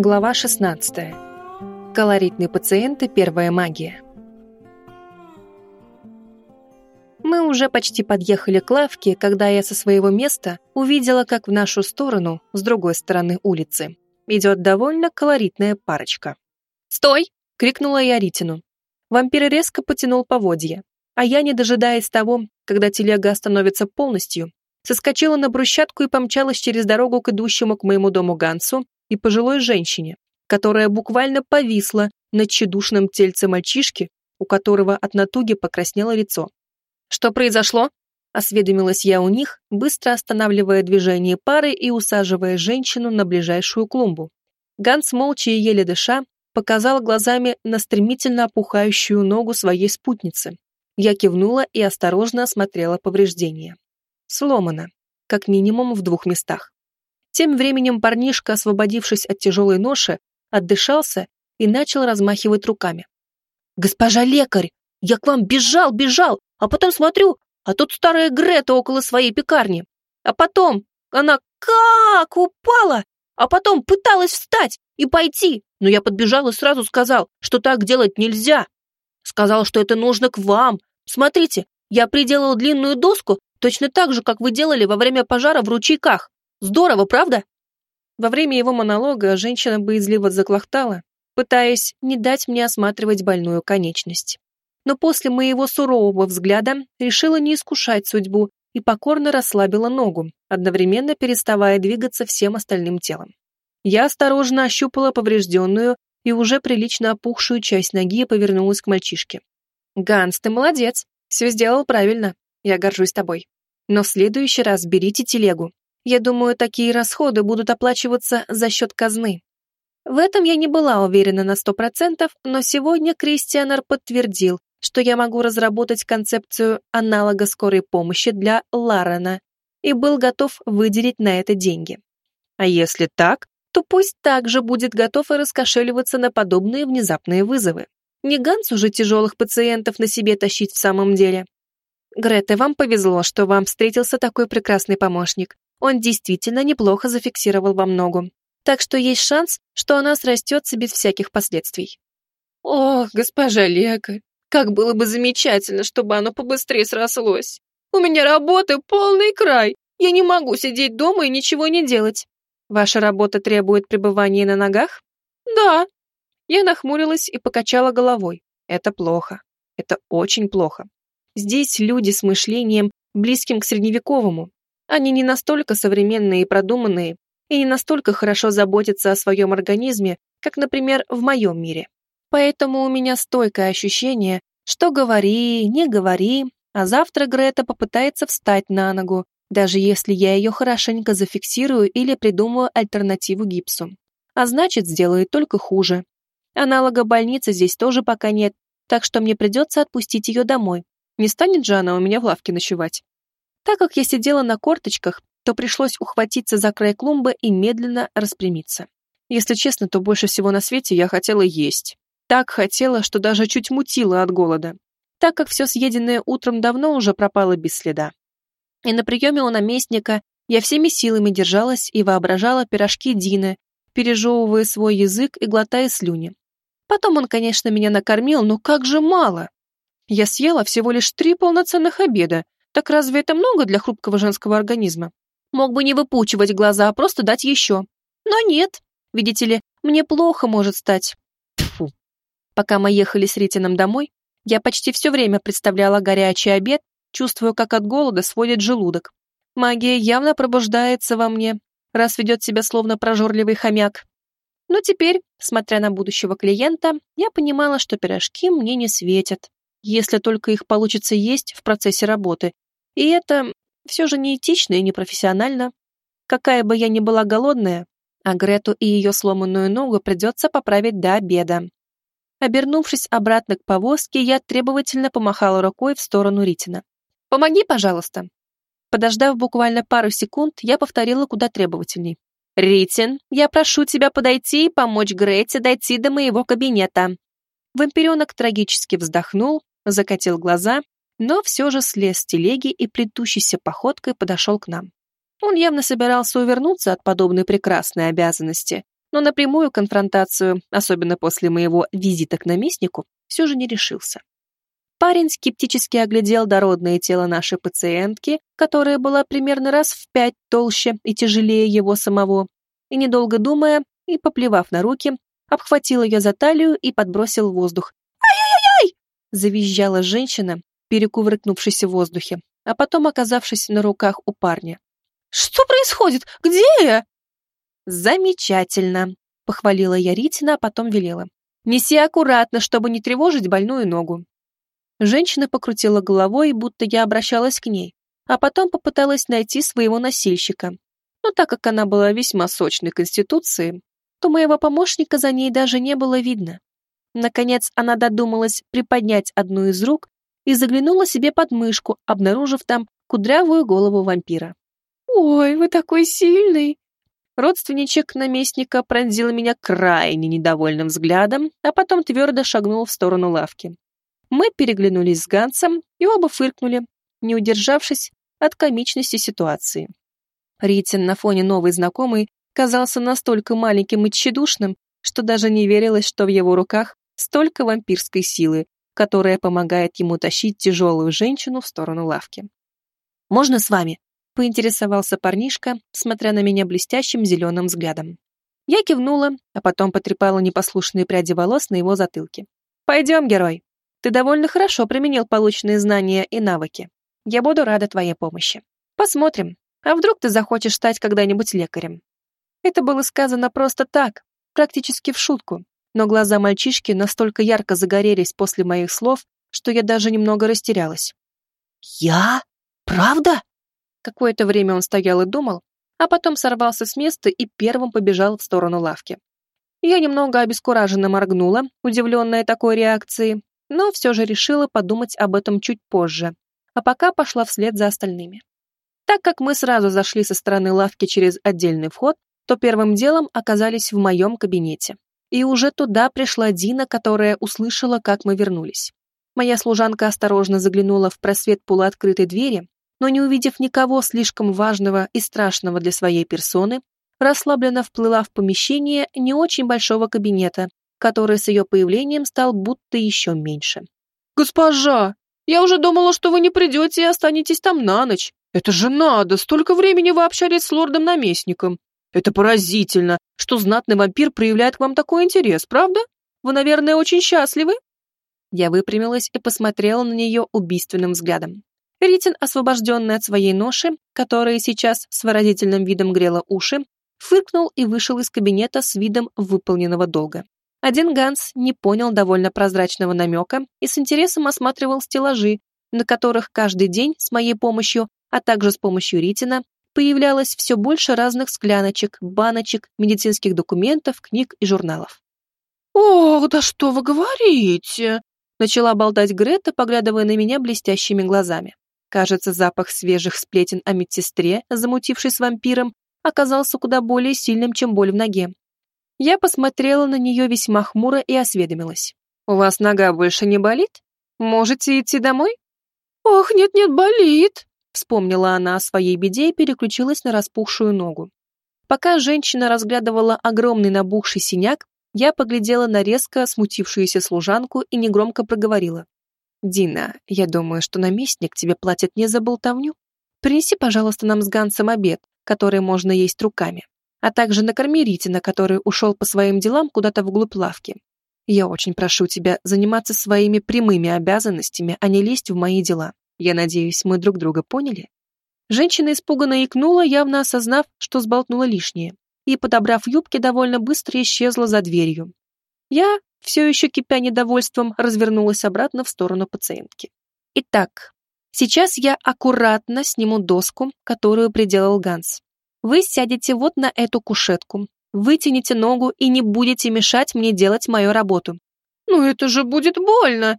Глава 16. Колоритные пациенты. Первая магия. Мы уже почти подъехали к лавке, когда я со своего места увидела, как в нашу сторону, с другой стороны улицы, идет довольно колоритная парочка. «Стой!» — крикнула я Ритину. Вампир резко потянул поводья, а я, не дожидаясь того, когда телега остановится полностью, соскочила на брусчатку и помчалась через дорогу к идущему к моему дому Гансу и пожилой женщине, которая буквально повисла над тщедушным тельце мальчишки, у которого от натуги покраснело лицо. «Что произошло?» — осведомилась я у них, быстро останавливая движение пары и усаживая женщину на ближайшую клумбу. Ганс, молча и еле дыша, показал глазами на стремительно опухающую ногу своей спутницы. Я кивнула и осторожно осмотрела повреждения. Сломано, как минимум в двух местах. Тем временем парнишка, освободившись от тяжелой ноши, отдышался и начал размахивать руками. «Госпожа лекарь, я к вам бежал, бежал, а потом смотрю, а тут старая Грета около своей пекарни. А потом она как упала, а потом пыталась встать и пойти, но я подбежал и сразу сказал, что так делать нельзя. Сказал, что это нужно к вам. Смотрите, я приделал длинную доску точно так же, как вы делали во время пожара в ручейках. Здорово, правда?» Во время его монолога женщина боязливо заклохтала, пытаясь не дать мне осматривать больную конечность. Но после моего сурового взгляда решила не искушать судьбу и покорно расслабила ногу, одновременно переставая двигаться всем остальным телом. Я осторожно ощупала поврежденную и уже прилично опухшую часть ноги и повернулась к мальчишке. «Ганс, ты молодец, все сделал правильно, я горжусь тобой. Но в следующий раз берите телегу я думаю, такие расходы будут оплачиваться за счет казны. В этом я не была уверена на сто процентов, но сегодня Кристианер подтвердил, что я могу разработать концепцию аналога скорой помощи для Ларена и был готов выделить на это деньги. А если так, то пусть также будет готов и раскошеливаться на подобные внезапные вызовы. Не Гансу же тяжелых пациентов на себе тащить в самом деле. Грета, вам повезло, что вам встретился такой прекрасный помощник. Он действительно неплохо зафиксировал вам ногу. Так что есть шанс, что она срастется без всяких последствий. Ох, госпожа лекарь, как было бы замечательно, чтобы оно побыстрее срослось. У меня работы полный край. Я не могу сидеть дома и ничего не делать. Ваша работа требует пребывания на ногах? Да. Я нахмурилась и покачала головой. Это плохо. Это очень плохо. Здесь люди с мышлением, близким к средневековому, они не настолько современные и продуманные, и не настолько хорошо заботятся о своем организме, как, например, в моем мире. Поэтому у меня стойкое ощущение, что говори, не говори, а завтра Грета попытается встать на ногу, даже если я ее хорошенько зафиксирую или придумаю альтернативу гипсу. А значит, сделает только хуже. Аналога больницы здесь тоже пока нет, так что мне придется отпустить ее домой. Не станет же она у меня в лавке ночевать. Так как я сидела на корточках, то пришлось ухватиться за край клумбы и медленно распрямиться. Если честно, то больше всего на свете я хотела есть. Так хотела, что даже чуть мутила от голода, так как все съеденное утром давно уже пропало без следа. И на приеме у наместника я всеми силами держалась и воображала пирожки Дины, пережевывая свой язык и глотая слюни. Потом он, конечно, меня накормил, но как же мало! Я съела всего лишь три полноценных обеда, так разве это много для хрупкого женского организма? Мог бы не выпучивать глаза, а просто дать еще. Но нет. Видите ли, мне плохо может стать. Фу. Пока мы ехали с Ритином домой, я почти все время представляла горячий обед, чувствуя, как от голода сводит желудок. Магия явно пробуждается во мне, раз ведет себя словно прожорливый хомяк. Но теперь, смотря на будущего клиента, я понимала, что пирожки мне не светят если только их получится есть в процессе работы. И это все же неэтично и непрофессионально. Какая бы я ни была голодная, а Грету и ее сломанную ногу придется поправить до обеда. Обернувшись обратно к повозке, я требовательно помахала рукой в сторону Ритина. «Помоги, пожалуйста». Подождав буквально пару секунд, я повторила куда требовательней. «Ритин, я прошу тебя подойти и помочь Грете дойти до моего кабинета». Вампиренок трагически вздохнул, закатил глаза, но все же слез с телеги и плетущейся походкой подошел к нам. Он явно собирался увернуться от подобной прекрасной обязанности, но напрямую конфронтацию, особенно после моего визита к наместнику, все же не решился. Парень скептически оглядел дородное тело нашей пациентки, которая была примерно раз в пять толще и тяжелее его самого, и, недолго думая и поплевав на руки, обхватил ее за талию и подбросил в воздух. «Ай-яй-яй!» — завизжала женщина, перекувыркнувшись в воздухе, а потом оказавшись на руках у парня. «Что происходит? Где я?» «Замечательно!» — похвалила я Ритина, а потом велела. «Неси аккуратно, чтобы не тревожить больную ногу». Женщина покрутила головой, будто я обращалась к ней, а потом попыталась найти своего носильщика. Но так как она была весьма сочной конституцией, то моего помощника за ней даже не было видно. Наконец она додумалась приподнять одну из рук и заглянула себе под мышку, обнаружив там кудрявую голову вампира. «Ой, вы такой сильный!» Родственничек наместника пронзил меня крайне недовольным взглядом, а потом твердо шагнул в сторону лавки. Мы переглянулись с Гансом и оба фыркнули, не удержавшись от комичности ситуации. Ритин на фоне новой знакомой казался настолько маленьким и тщедушным, что даже не верилось, что в его руках столько вампирской силы, которая помогает ему тащить тяжелую женщину в сторону лавки. «Можно с вами?» поинтересовался парнишка, смотря на меня блестящим зеленым взглядом. Я кивнула, а потом потрепала непослушные пряди волос на его затылке. «Пойдем, герой. Ты довольно хорошо применил полученные знания и навыки. Я буду рада твоей помощи. Посмотрим, а вдруг ты захочешь стать когда-нибудь лекарем?» Это было сказано просто так, практически в шутку, но глаза мальчишки настолько ярко загорелись после моих слов, что я даже немного растерялась. «Я? Правда?» Какое-то время он стоял и думал, а потом сорвался с места и первым побежал в сторону лавки. Я немного обескураженно моргнула, удивленная такой реакцией, но все же решила подумать об этом чуть позже, а пока пошла вслед за остальными. Так как мы сразу зашли со стороны лавки через отдельный вход, то первым делом оказались в моем кабинете. И уже туда пришла Дина, которая услышала, как мы вернулись. Моя служанка осторожно заглянула в просвет полуоткрытой двери но не увидев никого слишком важного и страшного для своей персоны, расслабленно вплыла в помещение не очень большого кабинета, который с ее появлением стал будто еще меньше. «Госпожа, я уже думала, что вы не придете и останетесь там на ночь. Это же надо, столько времени вы общались с лордом-наместником. Это поразительно, что знатный вампир проявляет к вам такой интерес, правда? Вы, наверное, очень счастливы?» Я выпрямилась и посмотрела на нее убийственным взглядом. Ритин, освобожденный от своей ноши, которая сейчас с выразительным видом грела уши, фыркнул и вышел из кабинета с видом выполненного долга. Один Ганс не понял довольно прозрачного намека и с интересом осматривал стеллажи, на которых каждый день с моей помощью, а также с помощью Ритина, появлялось все больше разных скляночек, баночек, медицинских документов, книг и журналов. «Ох, да что вы говорите!» начала болтать Грета, поглядывая на меня блестящими глазами. Кажется, запах свежих сплетен о медсестре, замутившей с вампиром, оказался куда более сильным, чем боль в ноге. Я посмотрела на нее весьма хмуро и осведомилась. «У вас нога больше не болит? Можете идти домой?» «Ох, нет-нет, болит!» Вспомнила она о своей беде и переключилась на распухшую ногу. Пока женщина разглядывала огромный набухший синяк, я поглядела на резко смутившуюся служанку и негромко проговорила. «Дина, я думаю, что наместник тебе платит не за болтовню. Принеси, пожалуйста, нам с Гансом обед, который можно есть руками, а также накорми Ритина, который ушел по своим делам куда-то вглубь лавки. Я очень прошу тебя заниматься своими прямыми обязанностями, а не лезть в мои дела. Я надеюсь, мы друг друга поняли?» Женщина испуганно икнула, явно осознав, что сболтнула лишнее, и, подобрав юбки, довольно быстро исчезла за дверью. Я, все еще кипя недовольством, развернулась обратно в сторону пациентки. Итак, сейчас я аккуратно сниму доску, которую приделал Ганс. Вы сядете вот на эту кушетку, вытяните ногу и не будете мешать мне делать мою работу. Ну это же будет больно.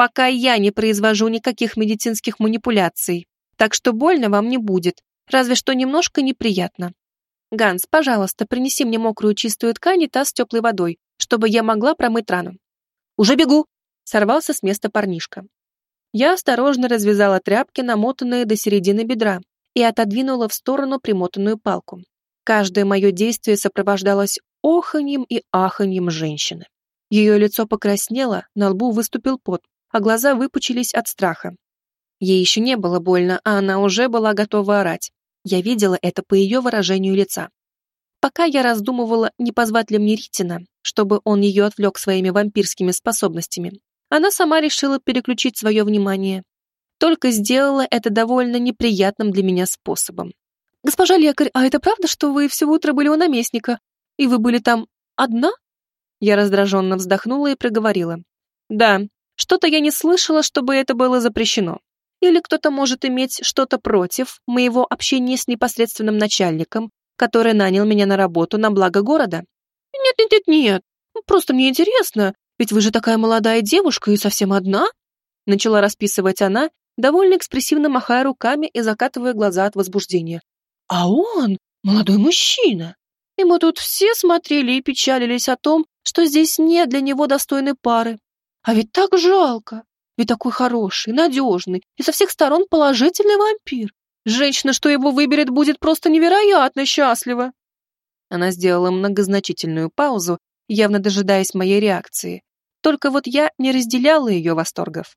Пока я не произвожу никаких медицинских манипуляций, так что больно вам не будет, разве что немножко неприятно. Ганс, пожалуйста, принеси мне мокрую чистую ткань и таз с теплой водой, чтобы я могла промыть рану. «Уже бегу!» — сорвался с места парнишка. Я осторожно развязала тряпки, намотанные до середины бедра, и отодвинула в сторону примотанную палку. Каждое мое действие сопровождалось оханьем и аханьем женщины. Ее лицо покраснело, на лбу выступил пот, а глаза выпучились от страха. Ей еще не было больно, а она уже была готова орать. Я видела это по ее выражению лица. Пока я раздумывала, не позвать ли мне Ритина, чтобы он ее отвлек своими вампирскими способностями, она сама решила переключить свое внимание. Только сделала это довольно неприятным для меня способом. «Госпожа лекарь, а это правда, что вы все утро были у наместника? И вы были там одна?» Я раздраженно вздохнула и проговорила. «Да, что-то я не слышала, чтобы это было запрещено. Или кто-то может иметь что-то против моего общения с непосредственным начальником, который нанял меня на работу на благо города? Нет-нет-нет-нет, просто мне интересно, ведь вы же такая молодая девушка и совсем одна?» Начала расписывать она, довольно экспрессивно махая руками и закатывая глаза от возбуждения. «А он молодой мужчина!» И мы тут все смотрели и печалились о том, что здесь нет для него достойной пары. А ведь так жалко. Ведь такой хороший, надежный и со всех сторон положительный вампир. Женщина, что его выберет, будет просто невероятно счастлива. Она сделала многозначительную паузу, явно дожидаясь моей реакции. Только вот я не разделяла ее восторгов.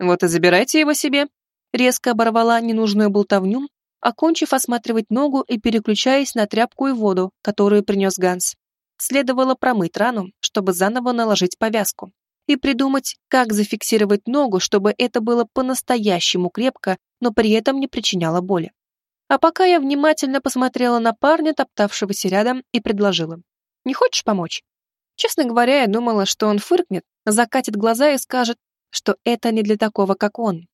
Вот и забирайте его себе. Резко оборвала ненужную болтовню, окончив осматривать ногу и переключаясь на тряпку и воду, которую принес Ганс. Следовало промыть рану, чтобы заново наложить повязку и придумать, как зафиксировать ногу, чтобы это было по-настоящему крепко, но при этом не причиняло боли. А пока я внимательно посмотрела на парня, топтавшегося рядом, и предложила. «Не хочешь помочь?» Честно говоря, я думала, что он фыркнет, закатит глаза и скажет, что это не для такого, как он.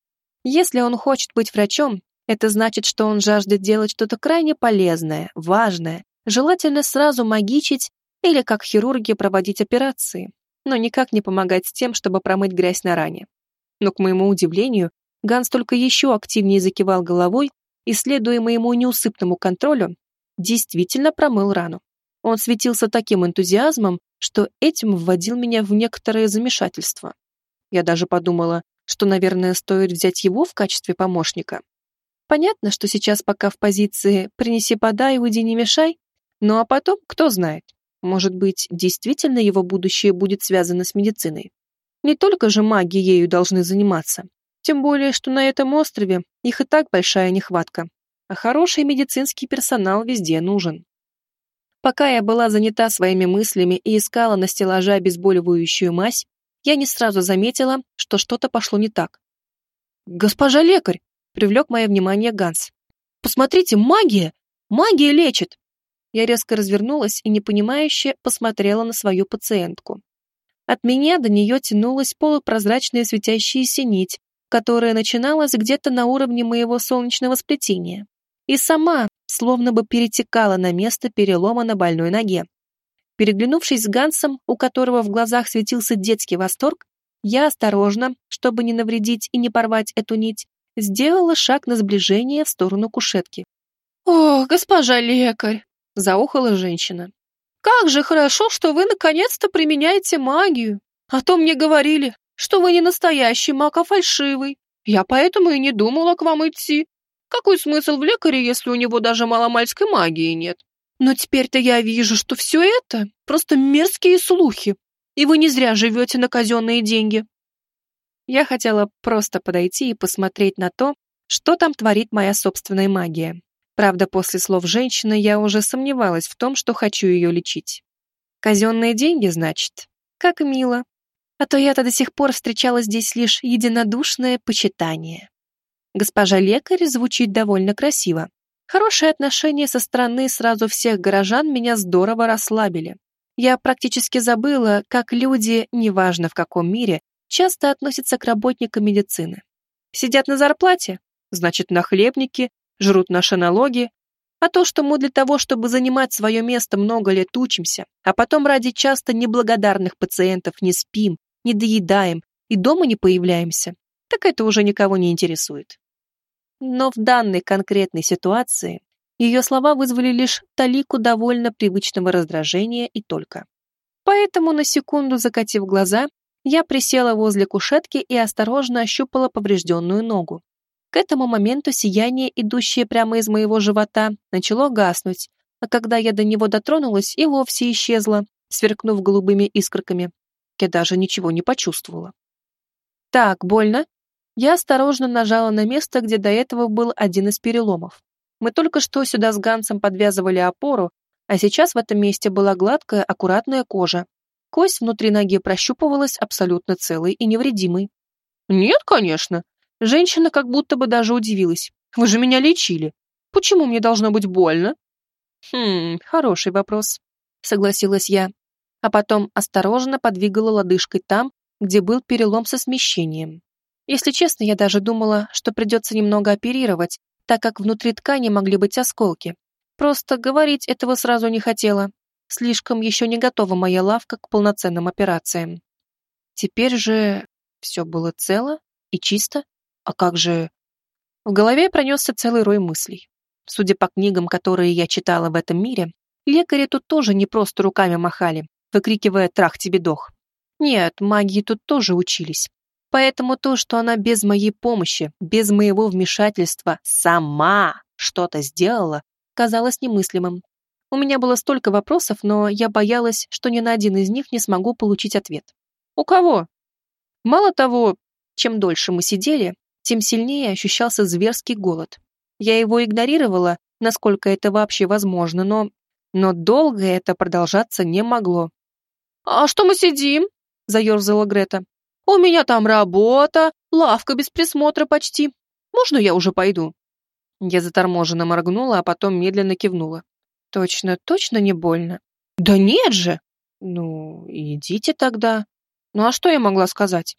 Если он хочет быть врачом, это значит, что он жаждет делать что-то крайне полезное, важное, желательно сразу магичить или, как хирурги, проводить операции но никак не помогать с тем, чтобы промыть грязь на ране. Но, к моему удивлению, Ганс только еще активнее закивал головой и, следуя моему неусыпному контролю, действительно промыл рану. Он светился таким энтузиазмом, что этим вводил меня в некоторое замешательство. Я даже подумала, что, наверное, стоит взять его в качестве помощника. Понятно, что сейчас пока в позиции «принеси, подай, уйди, не мешай», ну а потом, кто знает. Может быть, действительно его будущее будет связано с медициной? Не только же маги ею должны заниматься. Тем более, что на этом острове их и так большая нехватка. А хороший медицинский персонал везде нужен. Пока я была занята своими мыслями и искала на стеллаже обезболивающую мазь, я не сразу заметила, что что-то пошло не так. «Госпожа лекарь!» — привлек мое внимание Ганс. «Посмотрите, магия! Магия лечит!» Я резко развернулась и непонимающе посмотрела на свою пациентку. От меня до нее тянулась полупрозрачная светящаяся нить, которая начиналась где-то на уровне моего солнечного сплетения. И сама словно бы перетекала на место перелома на больной ноге. Переглянувшись с Гансом, у которого в глазах светился детский восторг, я осторожно, чтобы не навредить и не порвать эту нить, сделала шаг на сближение в сторону кушетки. «О, госпожа лекарь!» Заохала женщина. «Как же хорошо, что вы наконец-то применяете магию! А то мне говорили, что вы не настоящий маг, а фальшивый. Я поэтому и не думала к вам идти. Какой смысл в лекаре, если у него даже маломальской магии нет? Но теперь-то я вижу, что все это просто мерзкие слухи, и вы не зря живете на казенные деньги». Я хотела просто подойти и посмотреть на то, что там творит моя собственная магия. Правда, после слов женщины я уже сомневалась в том, что хочу ее лечить. Казенные деньги, значит? Как мило. А то я-то до сих пор встречала здесь лишь единодушное почитание. Госпожа лекарь звучит довольно красиво. Хорошие отношения со стороны сразу всех горожан меня здорово расслабили. Я практически забыла, как люди, неважно в каком мире, часто относятся к работникам медицины. Сидят на зарплате, значит, на хлебнике жрут наши налоги, а то, что мы для того, чтобы занимать свое место, много лет учимся, а потом ради часто неблагодарных пациентов не спим, не доедаем и дома не появляемся, так это уже никого не интересует. Но в данной конкретной ситуации ее слова вызвали лишь талику довольно привычного раздражения и только. Поэтому, на секунду закатив глаза, я присела возле кушетки и осторожно ощупала поврежденную ногу. К этому моменту сияние, идущее прямо из моего живота, начало гаснуть, а когда я до него дотронулась, и вовсе исчезла, сверкнув голубыми искорками. Я даже ничего не почувствовала. «Так, больно?» Я осторожно нажала на место, где до этого был один из переломов. Мы только что сюда с Гансом подвязывали опору, а сейчас в этом месте была гладкая, аккуратная кожа. Кость внутри ноги прощупывалась абсолютно целой и невредимой. «Нет, конечно». Женщина как будто бы даже удивилась. «Вы же меня лечили. Почему мне должно быть больно?» «Хм, хороший вопрос», — согласилась я, а потом осторожно подвигала лодыжкой там, где был перелом со смещением. Если честно, я даже думала, что придется немного оперировать, так как внутри ткани могли быть осколки. Просто говорить этого сразу не хотела. Слишком еще не готова моя лавка к полноценным операциям. Теперь же все было цело и чисто. А как же... В голове пронесся целый рой мыслей. Судя по книгам, которые я читала в этом мире, лекари тут тоже не просто руками махали, выкрикивая «трах тебе дох». Нет, магии тут тоже учились. Поэтому то, что она без моей помощи, без моего вмешательства сама что-то сделала, казалось немыслимым. У меня было столько вопросов, но я боялась, что ни на один из них не смогу получить ответ. У кого? Мало того, чем дольше мы сидели, тем сильнее ощущался зверский голод. Я его игнорировала, насколько это вообще возможно, но... Но долго это продолжаться не могло. «А что мы сидим?» — заерзала Грета. «У меня там работа, лавка без присмотра почти. Можно я уже пойду?» Я заторможенно моргнула, а потом медленно кивнула. «Точно, точно не больно?» «Да нет же!» «Ну, идите тогда». «Ну а что я могла сказать?»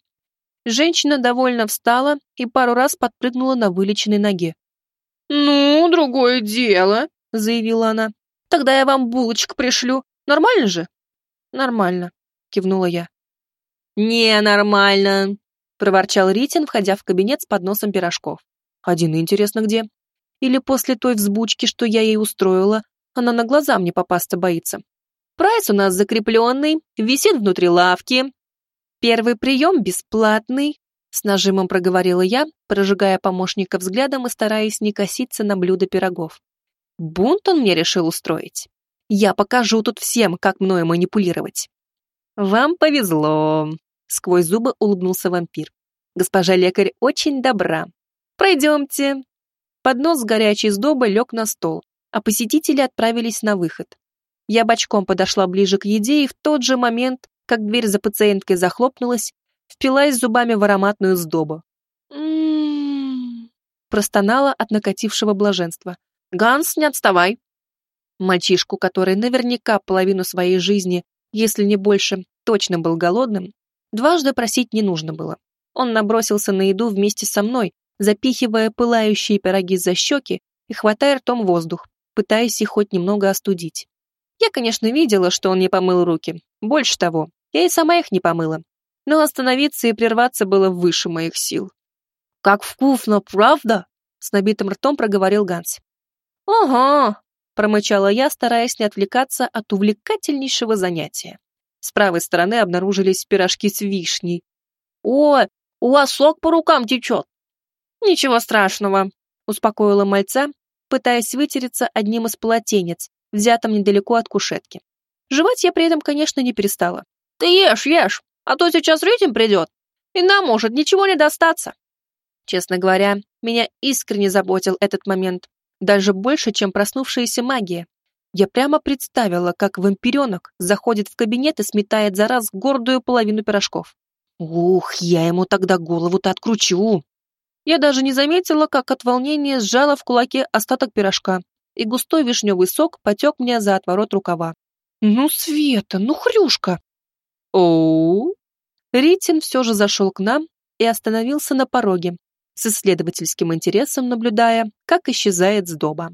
Женщина довольно встала и пару раз подпрыгнула на вылеченной ноге. «Ну, другое дело», — заявила она. «Тогда я вам булочек пришлю. Нормально же?» «Нормально», — кивнула я. «Не-нормально», — проворчал Ритин, входя в кабинет с подносом пирожков. «Один интересно где. Или после той взбучки, что я ей устроила, она на глаза мне попасться боится. Прайс у нас закрепленный, висит внутри лавки. Первый прием бесплатный, с нажимом проговорила я, прожигая помощника взглядом и стараясь не коситься на блюдо пирогов. Бунт он мне решил устроить. Я покажу тут всем, как мною манипулировать. Вам повезло, сквозь зубы улыбнулся вампир. Госпожа лекарь очень добра. Пройдемте. Поднос с горячей сдобой лег на стол, а посетители отправились на выход. Я бочком подошла ближе к еде и в тот же момент, как дверь за пациенткой захлопнулась, впилась зубами в ароматную сдобу. Простонала от накатившего блаженства. «Ганс, не отставай!» Мальчишку, который наверняка половину своей жизни, если не больше, точно был голодным, дважды просить не нужно было. Он набросился на еду вместе со мной, запихивая пылающие пироги за щеки и хватая ртом воздух, пытаясь их хоть немного остудить. Я, конечно, видела, что он не помыл руки. Больше того, я и сама их не помыла но остановиться и прерваться было выше моих сил. «Как вкусно, правда?» — с набитым ртом проговорил Ганс. «Ага», — промычала я, стараясь не отвлекаться от увлекательнейшего занятия. С правой стороны обнаружились пирожки с вишней. «О, у вас сок по рукам течет!» «Ничего страшного», — успокоила мальца, пытаясь вытереться одним из полотенец, взятым недалеко от кушетки. Жевать я при этом, конечно, не перестала. «Ты ешь, ешь!» а то сейчас Рютин придет, и нам может ничего не достаться. Честно говоря, меня искренне заботил этот момент, даже больше, чем проснувшаяся магия. Я прямо представила, как вампиренок заходит в кабинет и сметает за раз гордую половину пирожков. Ух, я ему тогда голову-то откручу. Я даже не заметила, как от волнения сжала в кулаке остаток пирожка, и густой вишневый сок потек мне за отворот рукава. «Ну, Света, ну, хрюшка!» «Оу!» Ритин все же зашел к нам и остановился на пороге, с исследовательским интересом наблюдая, как исчезает сдоба.